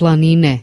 planine.